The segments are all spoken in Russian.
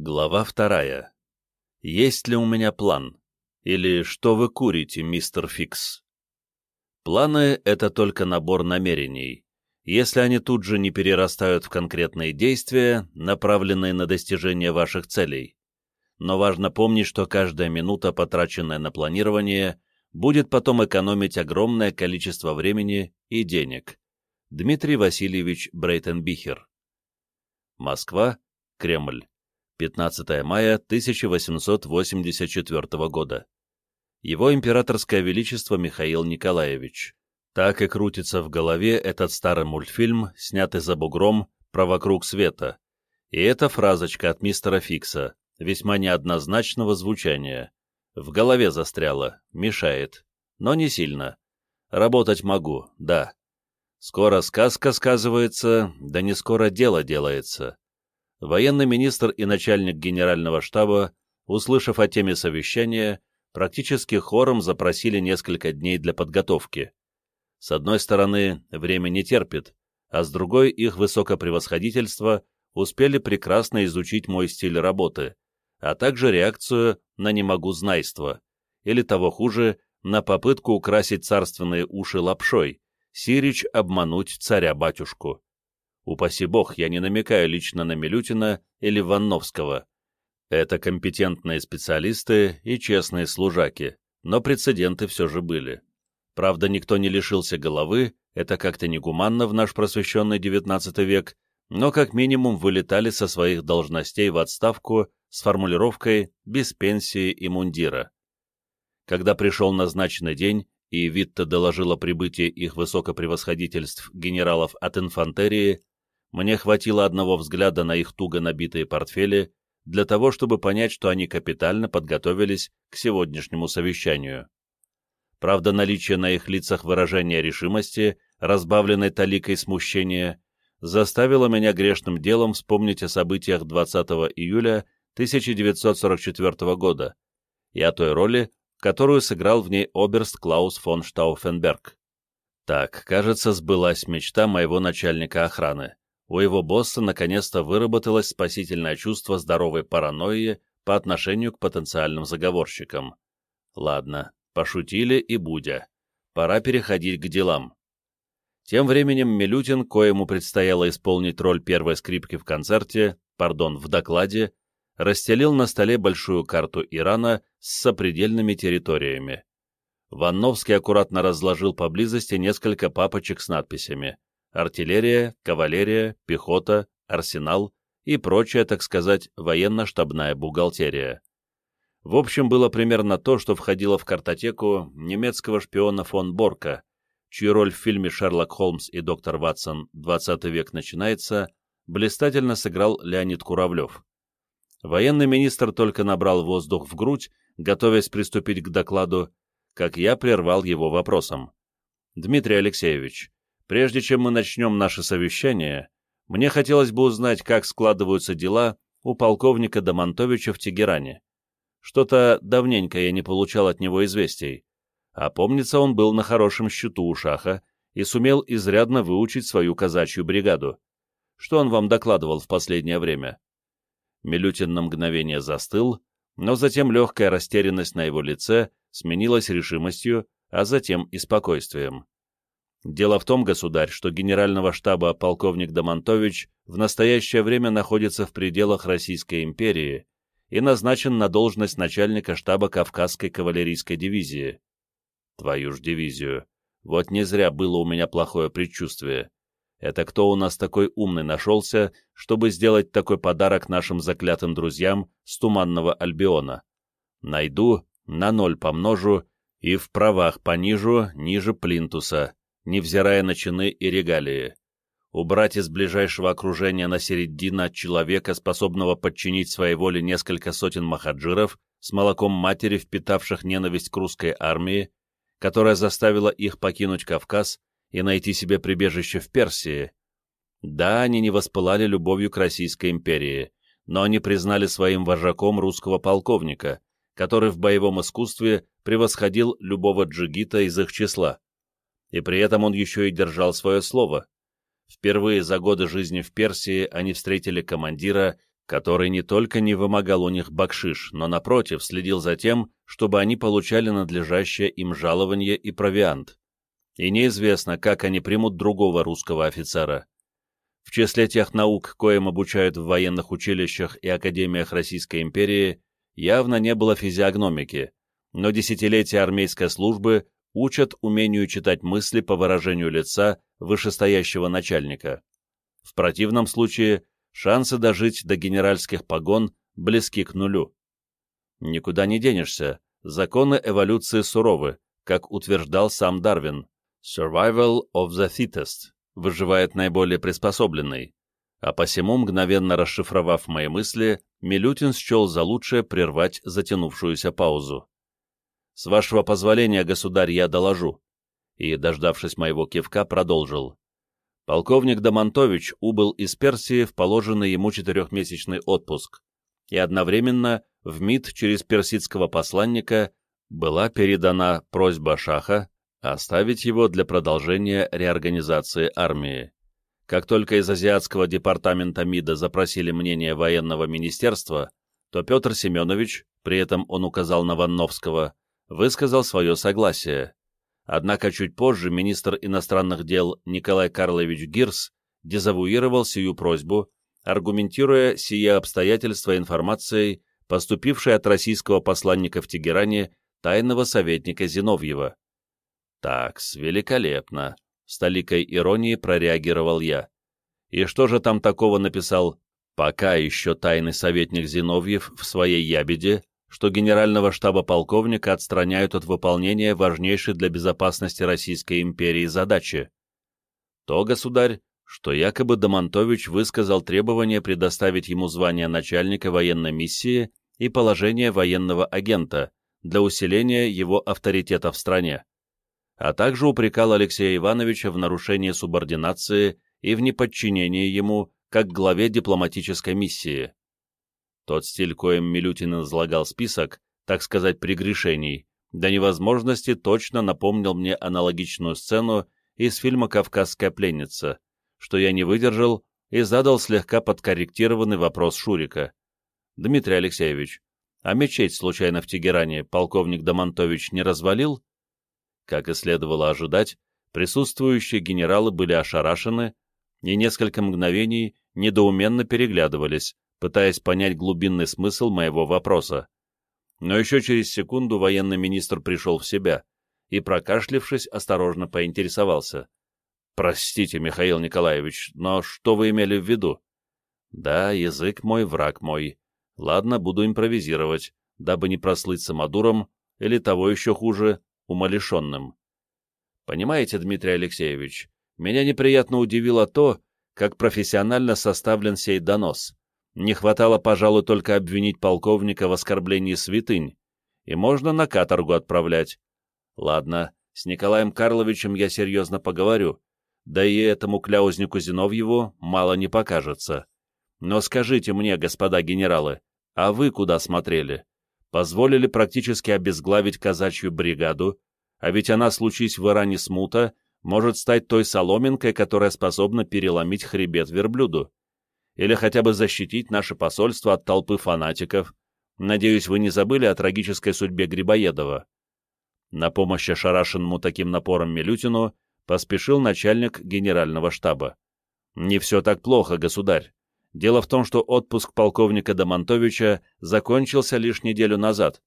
Глава вторая. Есть ли у меня план? Или что вы курите, мистер Фикс? Планы — это только набор намерений. Если они тут же не перерастают в конкретные действия, направленные на достижение ваших целей. Но важно помнить, что каждая минута, потраченная на планирование, будет потом экономить огромное количество времени и денег. Дмитрий Васильевич Брейтенбихер. Москва, Кремль. 15 мая 1884 года. Его императорское величество Михаил Николаевич. Так и крутится в голове этот старый мультфильм, снятый за бугром, про вокруг света. И эта фразочка от мистера Фикса, весьма неоднозначного звучания. В голове застряла, мешает, но не сильно. Работать могу, да. Скоро сказка сказывается, да не скоро дело делается военный министр и начальник генерального штаба, услышав о теме совещания, практически хором запросили несколько дней для подготовки. С одной стороны, время не терпит, а с другой их высокопревосходительство успели прекрасно изучить мой стиль работы, а также реакцию на «не могу знайство», или того хуже, на попытку украсить царственные уши лапшой, Сирич обмануть царя-батюшку. Упаси бог, я не намекаю лично на Милютина или Ванновского. Это компетентные специалисты и честные служаки, но прецеденты все же были. Правда, никто не лишился головы, это как-то негуманно в наш просвещенный XIX век, но как минимум вылетали со своих должностей в отставку с формулировкой «без пенсии и мундира». Когда пришел назначенный день, и Витта доложила прибытие их высокопревосходительств генералов от инфантерии, мне хватило одного взгляда на их туго набитые портфели для того, чтобы понять, что они капитально подготовились к сегодняшнему совещанию. Правда, наличие на их лицах выражения решимости, разбавленной таликой смущения, заставило меня грешным делом вспомнить о событиях 20 июля 1944 года и о той роли, которую сыграл в ней оберст Клаус фон Штауфенберг. Так, кажется, сбылась мечта моего начальника охраны у его босса наконец-то выработалось спасительное чувство здоровой паранойи по отношению к потенциальным заговорщикам. Ладно, пошутили и будя. Пора переходить к делам. Тем временем Милютин, коему предстояло исполнить роль первой скрипки в концерте, пардон, в докладе, расстелил на столе большую карту Ирана с сопредельными территориями. Ванновский аккуратно разложил поблизости несколько папочек с надписями артиллерия, кавалерия, пехота, арсенал и прочая, так сказать, военно-штабная бухгалтерия. В общем, было примерно то, что входило в картотеку немецкого шпиона фон Борка, чью роль в фильме «Шерлок Холмс и доктор Ватсон. 20 век начинается» блистательно сыграл Леонид Куравлев. Военный министр только набрал воздух в грудь, готовясь приступить к докладу, как я прервал его вопросом. «Дмитрий Алексеевич, Прежде чем мы начнем наше совещание, мне хотелось бы узнать, как складываются дела у полковника Домонтовича в Тегеране. Что-то давненько я не получал от него известий. А помнится, он был на хорошем счету у Шаха и сумел изрядно выучить свою казачью бригаду. Что он вам докладывал в последнее время? Милютин на мгновение застыл, но затем легкая растерянность на его лице сменилась решимостью, а затем и спокойствием. Дело в том, государь, что генерального штаба полковник Домонтович в настоящее время находится в пределах Российской империи и назначен на должность начальника штаба Кавказской кавалерийской дивизии. Твою ж дивизию. Вот не зря было у меня плохое предчувствие. Это кто у нас такой умный нашелся, чтобы сделать такой подарок нашим заклятым друзьям с Туманного Альбиона? Найду, на ноль помножу и в правах понижу ниже плинтуса невзирая на чины и регалии. Убрать из ближайшего окружения на середина человека, способного подчинить своей воле несколько сотен махаджиров, с молоком матери, впитавших ненависть к русской армии, которая заставила их покинуть Кавказ и найти себе прибежище в Персии. Да, они не воспылали любовью к Российской империи, но они признали своим вожаком русского полковника, который в боевом искусстве превосходил любого джигита из их числа и при этом он еще и держал свое слово. Впервые за годы жизни в Персии они встретили командира, который не только не вымогал у них бакшиш, но, напротив, следил за тем, чтобы они получали надлежащее им жалование и провиант. И неизвестно, как они примут другого русского офицера. В числе тех наук, коим обучают в военных училищах и академиях Российской империи, явно не было физиогномики, но десятилетия армейской службы учат умению читать мысли по выражению лица вышестоящего начальника. В противном случае шансы дожить до генеральских погон близки к нулю. Никуда не денешься, законы эволюции суровы, как утверждал сам Дарвин. Survival of the fittest выживает наиболее приспособленный, а посему, мгновенно расшифровав мои мысли, Милютин счел за лучшее прервать затянувшуюся паузу. «С вашего позволения, государь, я доложу», и, дождавшись моего кивка, продолжил полковник Домонтович убыл из Персии в положенный ему четырехмесячный отпуск, и одновременно в МИД через персидского посланника была передана просьба Шаха оставить его для продолжения реорганизации армии. Как только из азиатского департамента МИДа запросили мнение военного министерства, то Петр Семенович, при этом он указал на Ванновского, высказал свое согласие. Однако чуть позже министр иностранных дел Николай Карлович Гирс дезавуировал сию просьбу, аргументируя сие обстоятельства информацией, поступившей от российского посланника в Тегеране тайного советника Зиновьева. «Такс, великолепно!» — с толикой иронии прореагировал я. «И что же там такого написал пока еще тайный советник Зиновьев в своей ябеде, что генерального штаба полковника отстраняют от выполнения важнейшей для безопасности Российской империи задачи. То, государь, что якобы Домонтович высказал требование предоставить ему звание начальника военной миссии и положение военного агента для усиления его авторитета в стране, а также упрекал Алексея Ивановича в нарушении субординации и в неподчинении ему как главе дипломатической миссии. Тот стиль, коим Милютин излагал список, так сказать, прегрешений, до невозможности точно напомнил мне аналогичную сцену из фильма «Кавказская пленница», что я не выдержал и задал слегка подкорректированный вопрос Шурика. «Дмитрий Алексеевич, а мечеть случайно в Тегеране полковник Домонтович не развалил?» Как и следовало ожидать, присутствующие генералы были ошарашены и несколько мгновений недоуменно переглядывались, пытаясь понять глубинный смысл моего вопроса. Но еще через секунду военный министр пришел в себя и, прокашлившись, осторожно поинтересовался. «Простите, Михаил Николаевич, но что вы имели в виду?» «Да, язык мой, враг мой. Ладно, буду импровизировать, дабы не прослыть самодуром или того еще хуже, умалишенным. Понимаете, Дмитрий Алексеевич, меня неприятно удивило то, как профессионально составлен сей донос. Не хватало, пожалуй, только обвинить полковника в оскорблении святынь, и можно на каторгу отправлять. Ладно, с Николаем Карловичем я серьезно поговорю, да и этому кляузнику Зиновьеву мало не покажется. Но скажите мне, господа генералы, а вы куда смотрели? Позволили практически обезглавить казачью бригаду, а ведь она, случись в Иране смута, может стать той соломинкой, которая способна переломить хребет верблюду или хотя бы защитить наше посольство от толпы фанатиков. Надеюсь, вы не забыли о трагической судьбе Грибоедова. На помощь ошарашенному таким напором Милютину поспешил начальник генерального штаба. Не все так плохо, государь. Дело в том, что отпуск полковника Домонтовича закончился лишь неделю назад,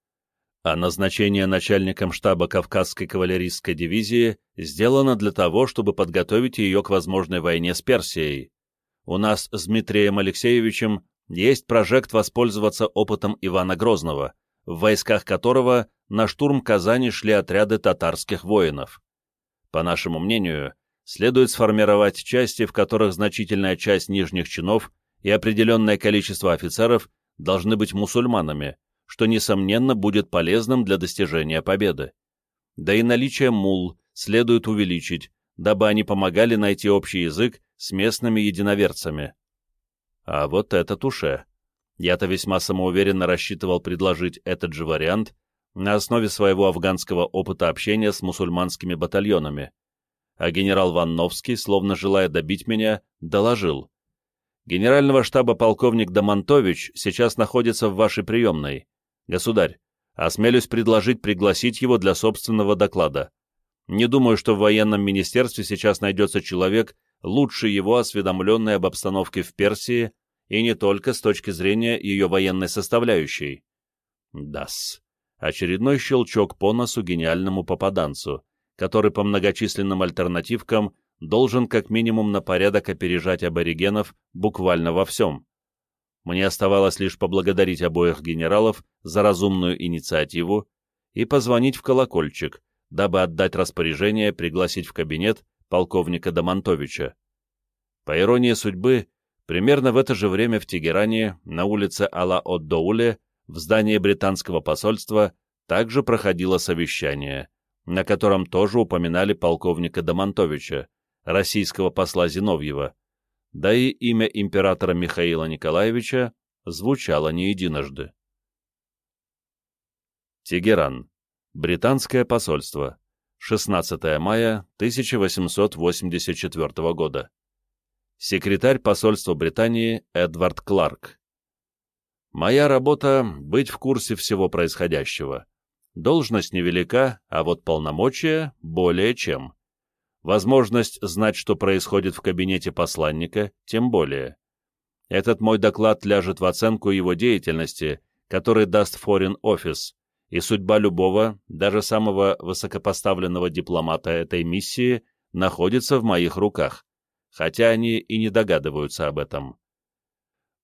а назначение начальником штаба Кавказской кавалерийской дивизии сделано для того, чтобы подготовить ее к возможной войне с Персией. У нас с Дмитрием Алексеевичем есть прожект воспользоваться опытом Ивана Грозного, в войсках которого на штурм Казани шли отряды татарских воинов. По нашему мнению, следует сформировать части, в которых значительная часть нижних чинов и определенное количество офицеров должны быть мусульманами, что, несомненно, будет полезным для достижения победы. Да и наличие мул следует увеличить, дабы они помогали найти общий язык с местными единоверцами. А вот это туше. Я-то весьма самоуверенно рассчитывал предложить этот же вариант на основе своего афганского опыта общения с мусульманскими батальонами. А генерал Ванновский, словно желая добить меня, доложил. Генерального штаба полковник Домонтович сейчас находится в вашей приемной. Государь, осмелюсь предложить пригласить его для собственного доклада. Не думаю, что в военном министерстве сейчас найдется человек, лучше его осведомленный об обстановке в Персии, и не только с точки зрения ее военной составляющей. Дас. Очередной щелчок по носу гениальному попаданцу, который по многочисленным альтернативкам должен как минимум на порядок опережать аборигенов буквально во всем. Мне оставалось лишь поблагодарить обоих генералов за разумную инициативу и позвонить в колокольчик, дабы отдать распоряжение пригласить в кабинет полковника Домонтовича. По иронии судьбы, примерно в это же время в Тегеране, на улице Ала-Од-Доуле, в здании британского посольства, также проходило совещание, на котором тоже упоминали полковника Домонтовича, российского посла Зиновьева, да и имя императора Михаила Николаевича звучало не единожды. Тегеран. Британское посольство. 16 мая 1884 года. Секретарь посольства Британии Эдвард Кларк. Моя работа — быть в курсе всего происходящего. Должность невелика, а вот полномочия более чем. Возможность знать, что происходит в кабинете посланника, тем более. Этот мой доклад ляжет в оценку его деятельности, который даст Foreign Office, и судьба любого, даже самого высокопоставленного дипломата этой миссии, находится в моих руках, хотя они и не догадываются об этом.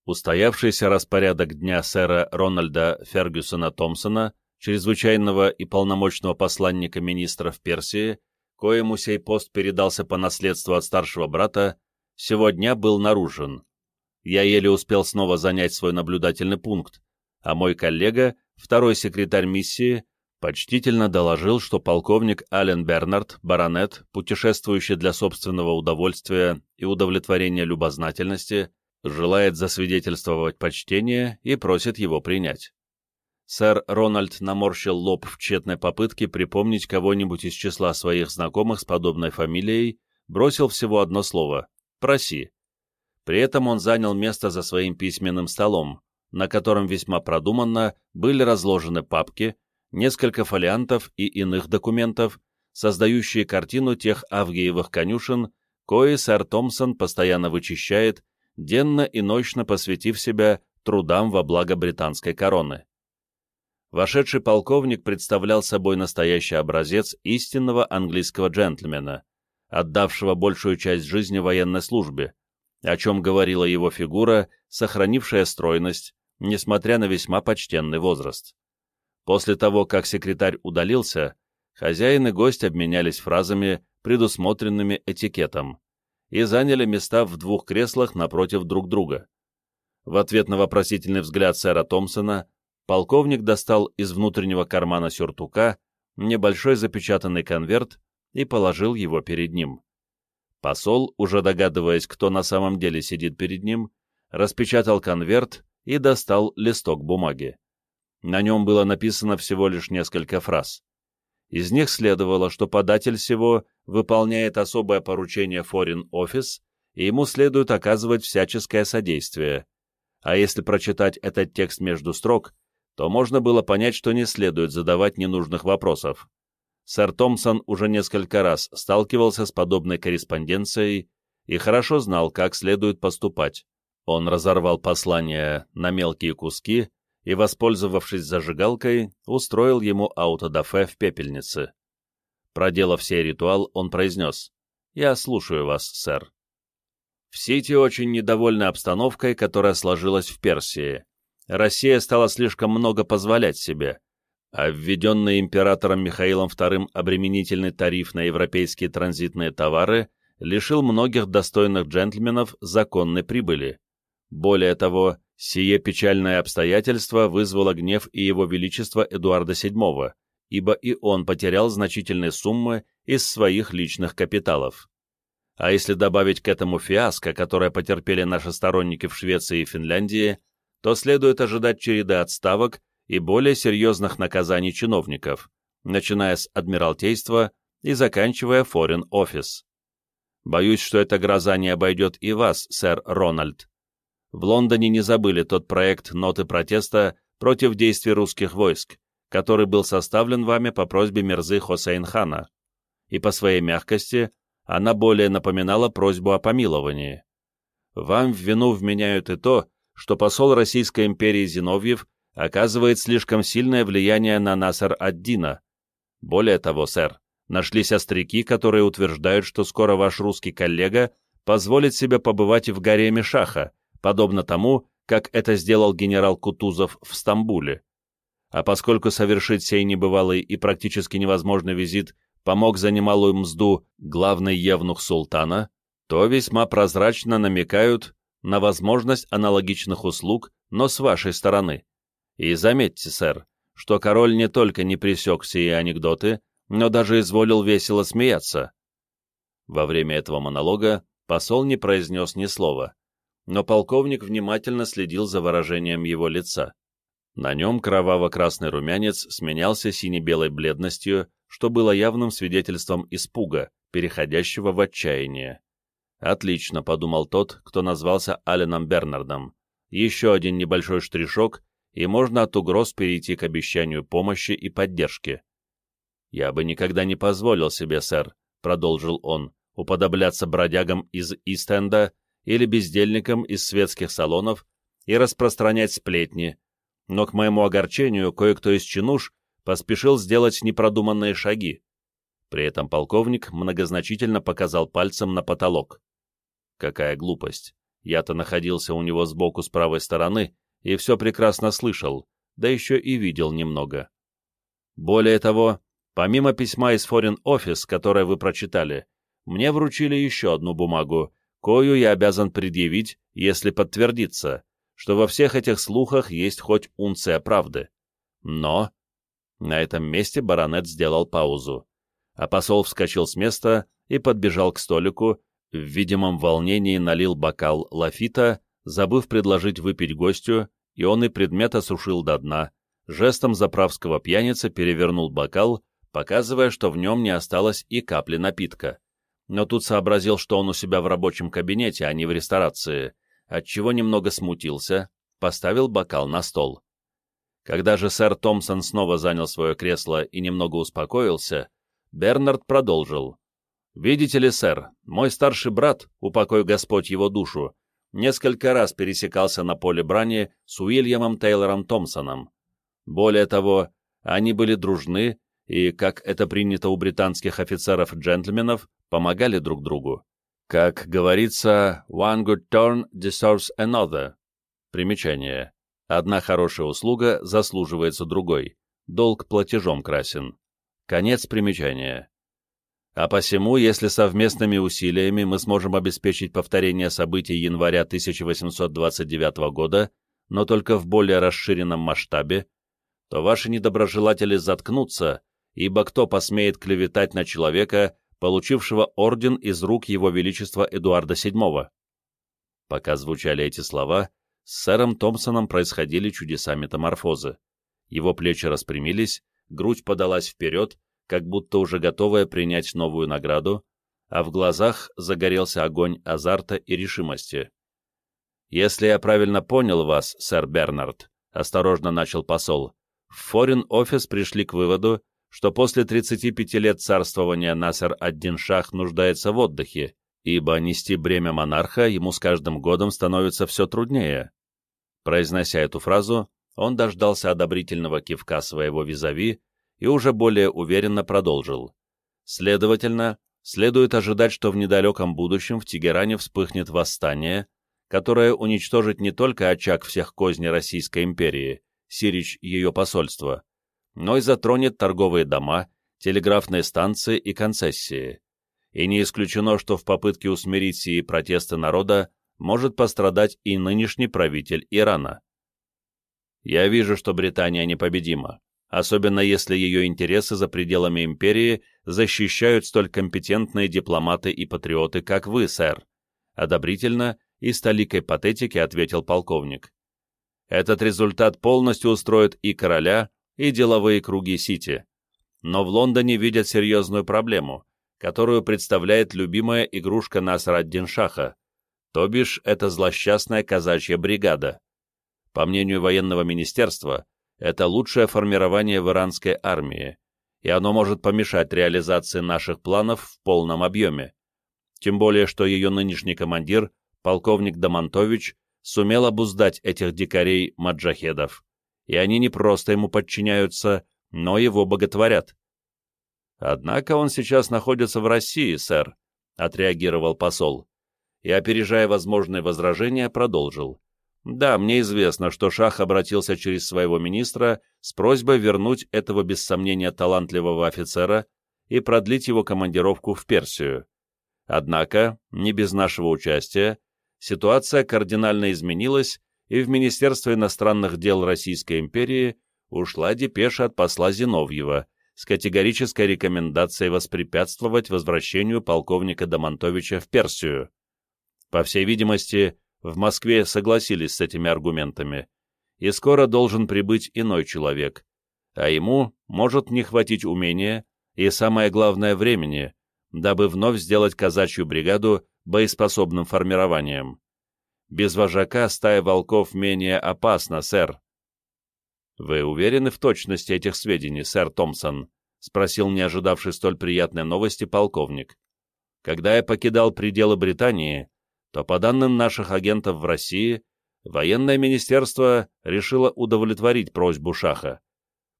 Устоявшийся распорядок дня сэра Рональда Фергюсона Томпсона, чрезвычайного и полномочного посланника министра в Персии, коему сей пост передался по наследству от старшего брата, сегодня был нарушен. Я еле успел снова занять свой наблюдательный пункт, а мой коллега, второй секретарь миссии, почтительно доложил, что полковник Ален Бернард, баронет, путешествующий для собственного удовольствия и удовлетворения любознательности, желает засвидетельствовать почтение и просит его принять. Сэр Рональд наморщил лоб в тщетной попытке припомнить кого-нибудь из числа своих знакомых с подобной фамилией, бросил всего одно слово «проси». При этом он занял место за своим письменным столом, на котором весьма продуманно были разложены папки, несколько фолиантов и иных документов, создающие картину тех авгиевых конюшен, кои сэр Томпсон постоянно вычищает, денно и ночно посвятив себя трудам во благо британской короны. Вошедший полковник представлял собой настоящий образец истинного английского джентльмена, отдавшего большую часть жизни военной службе, о чем говорила его фигура, сохранившая стройность, несмотря на весьма почтенный возраст. После того, как секретарь удалился, хозяин и гость обменялись фразами, предусмотренными этикетом, и заняли места в двух креслах напротив друг друга. В ответ на вопросительный взгляд сэра Томпсона полковник достал из внутреннего кармана сюртука небольшой запечатанный конверт и положил его перед ним. Посол, уже догадываясь, кто на самом деле сидит перед ним, распечатал конверт и достал листок бумаги. На нем было написано всего лишь несколько фраз. Из них следовало, что податель всего выполняет особое поручение Foreign Office, и ему следует оказывать всяческое содействие. А если прочитать этот текст между строк, то можно было понять, что не следует задавать ненужных вопросов. Сэр Томпсон уже несколько раз сталкивался с подобной корреспонденцией и хорошо знал, как следует поступать. Он разорвал послание на мелкие куски и, воспользовавшись зажигалкой, устроил ему аутодафе в пепельнице. Проделав сей ритуал, он произнес «Я слушаю вас, сэр». В Сити очень недовольны обстановкой, которая сложилась в Персии, Россия стала слишком много позволять себе, а введенный императором Михаилом II обременительный тариф на европейские транзитные товары лишил многих достойных джентльменов законной прибыли. Более того, сие печальное обстоятельство вызвало гнев и его величества Эдуарда VII, ибо и он потерял значительные суммы из своих личных капиталов. А если добавить к этому фиаско, которое потерпели наши сторонники в Швеции и Финляндии, то следует ожидать череды отставок и более серьезных наказаний чиновников, начиная с Адмиралтейства и заканчивая Foreign Office. Боюсь, что эта гроза не обойдет и вас, сэр Рональд. В Лондоне не забыли тот проект ноты протеста против действий русских войск, который был составлен вами по просьбе Мирзы Хосейн-хана, и по своей мягкости она более напоминала просьбу о помиловании. Вам в вину вменяют и то, что посол Российской империи Зиновьев оказывает слишком сильное влияние на Насар ад-Дина. Более того, сэр, нашлись остряки, которые утверждают, что скоро ваш русский коллега позволит себе побывать в гареме Шаха, подобно тому, как это сделал генерал Кутузов в Стамбуле. А поскольку совершить сей небывалый и практически невозможный визит помог за немалую мзду главный евнух султана, то весьма прозрачно намекают на возможность аналогичных услуг, но с вашей стороны. И заметьте, сэр, что король не только не пресек сие анекдоты, но даже изволил весело смеяться. Во время этого монолога посол не произнес ни слова, но полковник внимательно следил за выражением его лица. На нем кроваво-красный румянец сменялся сине-белой бледностью, что было явным свидетельством испуга, переходящего в отчаяние. «Отлично», — подумал тот, кто назвался Аленом Бернардом. «Еще один небольшой штришок, и можно от угроз перейти к обещанию помощи и поддержки». «Я бы никогда не позволил себе, сэр», — продолжил он, «уподобляться бродягам из Истенда или бездельникам из светских салонов и распространять сплетни, но к моему огорчению кое-кто из чинуш поспешил сделать непродуманные шаги. При этом полковник многозначительно показал пальцем на потолок. Какая глупость. Я-то находился у него сбоку с правой стороны и все прекрасно слышал, да еще и видел немного. Более того, помимо письма из Foreign Office, которое вы прочитали, мне вручили еще одну бумагу, кою я обязан предъявить, если подтвердится, что во всех этих слухах есть хоть унция правды. Но... На этом месте баронет сделал паузу, а посол вскочил с места и подбежал к столику, в видимом волнении налил бокал лафита, забыв предложить выпить гостю, и он и предмет осушил до дна, жестом заправского пьяницы перевернул бокал, показывая, что в нем не осталось и капли напитка. Но тут сообразил, что он у себя в рабочем кабинете, а не в ресторации, отчего немного смутился, поставил бокал на стол. Когда же сэр Томпсон снова занял свое кресло и немного успокоился, Бернард продолжил. «Видите ли, сэр, мой старший брат, упокой Господь его душу, несколько раз пересекался на поле брани с Уильямом Тейлором Томпсоном. Более того, они были дружны и, как это принято у британских офицеров-джентльменов, помогали друг другу. Как говорится, one good turn deserves another. Примечание. Одна хорошая услуга заслуживается другой. Долг платежом красен. Конец примечания. А посему, если совместными усилиями мы сможем обеспечить повторение событий января 1829 года, но только в более расширенном масштабе, то ваши недоброжелатели заткнутся, ибо кто посмеет клеветать на человека, получившего орден из рук его величества Эдуарда VII? Пока звучали эти слова, с сэром Томпсоном происходили чудеса метаморфозы. Его плечи распрямились, грудь подалась вперед, как будто уже готовая принять новую награду, а в глазах загорелся огонь азарта и решимости. «Если я правильно понял вас, сэр Бернард», — осторожно начал посол, — в Office пришли к выводу, что после 35 лет царствования Насер ад-Дин Шах нуждается в отдыхе, ибо нести бремя монарха ему с каждым годом становится все труднее. Произнося эту фразу, он дождался одобрительного кивка своего визави и уже более уверенно продолжил. Следовательно, следует ожидать, что в недалеком будущем в Тегеране вспыхнет восстание, которое уничтожит не только очаг всех козней Российской империи, Сирич ее посольство, но и затронет торговые дома, телеграфные станции и концессии. И не исключено, что в попытке усмирить сии протесты народа может пострадать и нынешний правитель Ирана. Я вижу, что Британия непобедима особенно если ее интересы за пределами империи защищают столь компетентные дипломаты и патриоты, как вы, сэр», — одобрительно и с толикой патетики ответил полковник. «Этот результат полностью устроит и короля, и деловые круги Сити. Но в Лондоне видят серьезную проблему, которую представляет любимая игрушка Насра ад-Дин Шаха, то бишь это злосчастная казачья бригада. По мнению военного министерства, это лучшее формирование в иранской армии, и оно может помешать реализации наших планов в полном объеме. Тем более, что ее нынешний командир, полковник Домонтович, сумел обуздать этих дикарей-маджахедов, и они не просто ему подчиняются, но его боготворят. «Однако он сейчас находится в России, сэр», — отреагировал посол, и, опережая возможные возражения, продолжил. Да, мне известно, что Шах обратился через своего министра с просьбой вернуть этого без сомнения талантливого офицера и продлить его командировку в Персию. Однако, не без нашего участия, ситуация кардинально изменилась, и в Министерство иностранных дел Российской империи ушла депеша от посла Зиновьева с категорической рекомендацией воспрепятствовать возвращению полковника Домонтовича в Персию. По всей видимости, в Москве согласились с этими аргументами, и скоро должен прибыть иной человек, а ему может не хватить умения и, самое главное, времени, дабы вновь сделать казачью бригаду боеспособным формированием. Без вожака стая волков менее опасна, сэр. «Вы уверены в точности этих сведений, сэр Томпсон?» — спросил не ожидавший столь приятной новости полковник. «Когда я покидал пределы Британии, то, по данным наших агентов в России, военное министерство решило удовлетворить просьбу Шаха.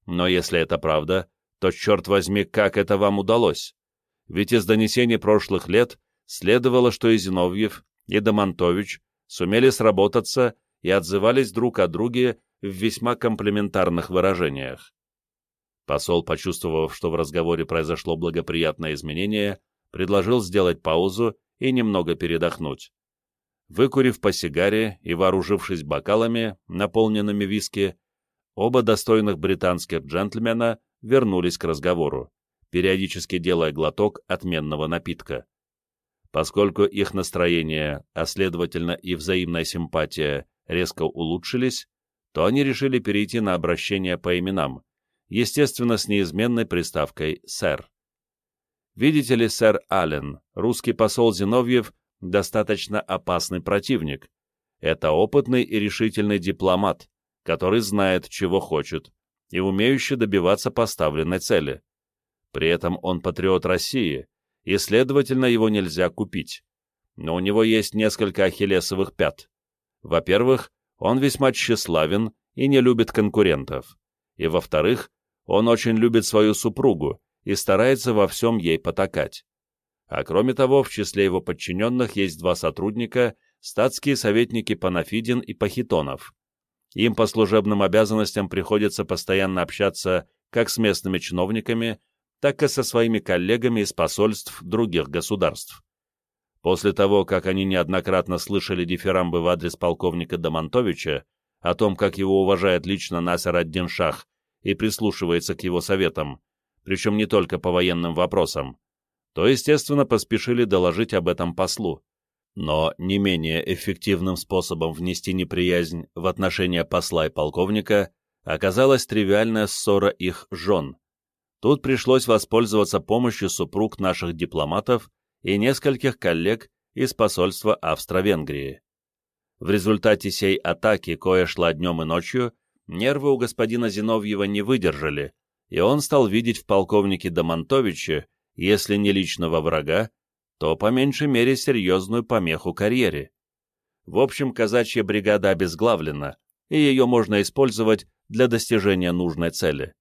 Но если это правда, то, черт возьми, как это вам удалось? Ведь из донесений прошлых лет следовало, что и Зиновьев, и Домонтович сумели сработаться и отзывались друг о друге в весьма комплементарных выражениях. Посол, почувствовав, что в разговоре произошло благоприятное изменение, предложил сделать паузу и немного передохнуть. Выкурив по сигаре и вооружившись бокалами, наполненными виски, оба достойных британских джентльмена вернулись к разговору, периодически делая глоток отменного напитка. Поскольку их настроение, а следовательно и взаимная симпатия, резко улучшились, то они решили перейти на обращение по именам, естественно, с неизменной приставкой «сэр». Видите ли, сэр Аллен, русский посол Зиновьев достаточно опасный противник. Это опытный и решительный дипломат, который знает, чего хочет, и умеющий добиваться поставленной цели. При этом он патриот России, и, следовательно, его нельзя купить. Но у него есть несколько ахиллесовых пят. Во-первых, он весьма тщеславен и не любит конкурентов. И, во-вторых, он очень любит свою супругу и старается во всем ей потакать. А кроме того, в числе его подчиненных есть два сотрудника, статские советники Панафидин и Пахитонов. Им по служебным обязанностям приходится постоянно общаться как с местными чиновниками, так и со своими коллегами из посольств других государств. После того, как они неоднократно слышали дифирамбы в адрес полковника Домонтовича о том, как его уважает лично Насер ад-Дин Шах и прислушивается к его советам, причем не только по военным вопросам, то, естественно, поспешили доложить об этом послу. Но не менее эффективным способом внести неприязнь в отношения посла и полковника оказалась тривиальная ссора их жен. Тут пришлось воспользоваться помощью супруг наших дипломатов и нескольких коллег из посольства Австро-Венгрии. В результате сей атаки, кое шла днем и ночью, нервы у господина Зиновьева не выдержали, и он стал видеть в полковнике Домонтовиче если не личного врага, то по меньшей мере серьезную помеху карьере. В общем, казачья бригада обезглавлена, и ее можно использовать для достижения нужной цели.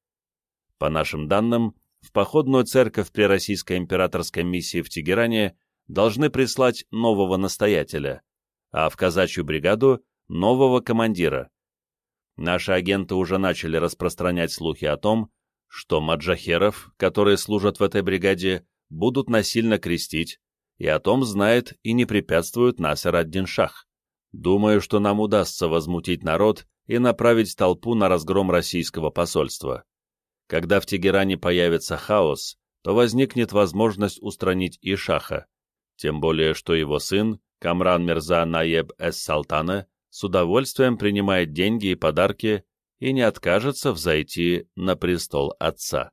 По нашим данным, в походную церковь при Российской императорской миссии в Тегеране должны прислать нового настоятеля, а в казачью бригаду — нового командира. Наши агенты уже начали распространять слухи о том, что маджахеров, которые служат в этой бригаде, будут насильно крестить, и о том знает и не препятствует Насер ад-Дин Шах. Думаю, что нам удастся возмутить народ и направить толпу на разгром российского посольства. Когда в Тегеране появится хаос, то возникнет возможность устранить и Шаха, тем более что его сын, Камран Мирза Наеб эс-Салтана, с удовольствием принимает деньги и подарки и не откажется взойти на престол отца.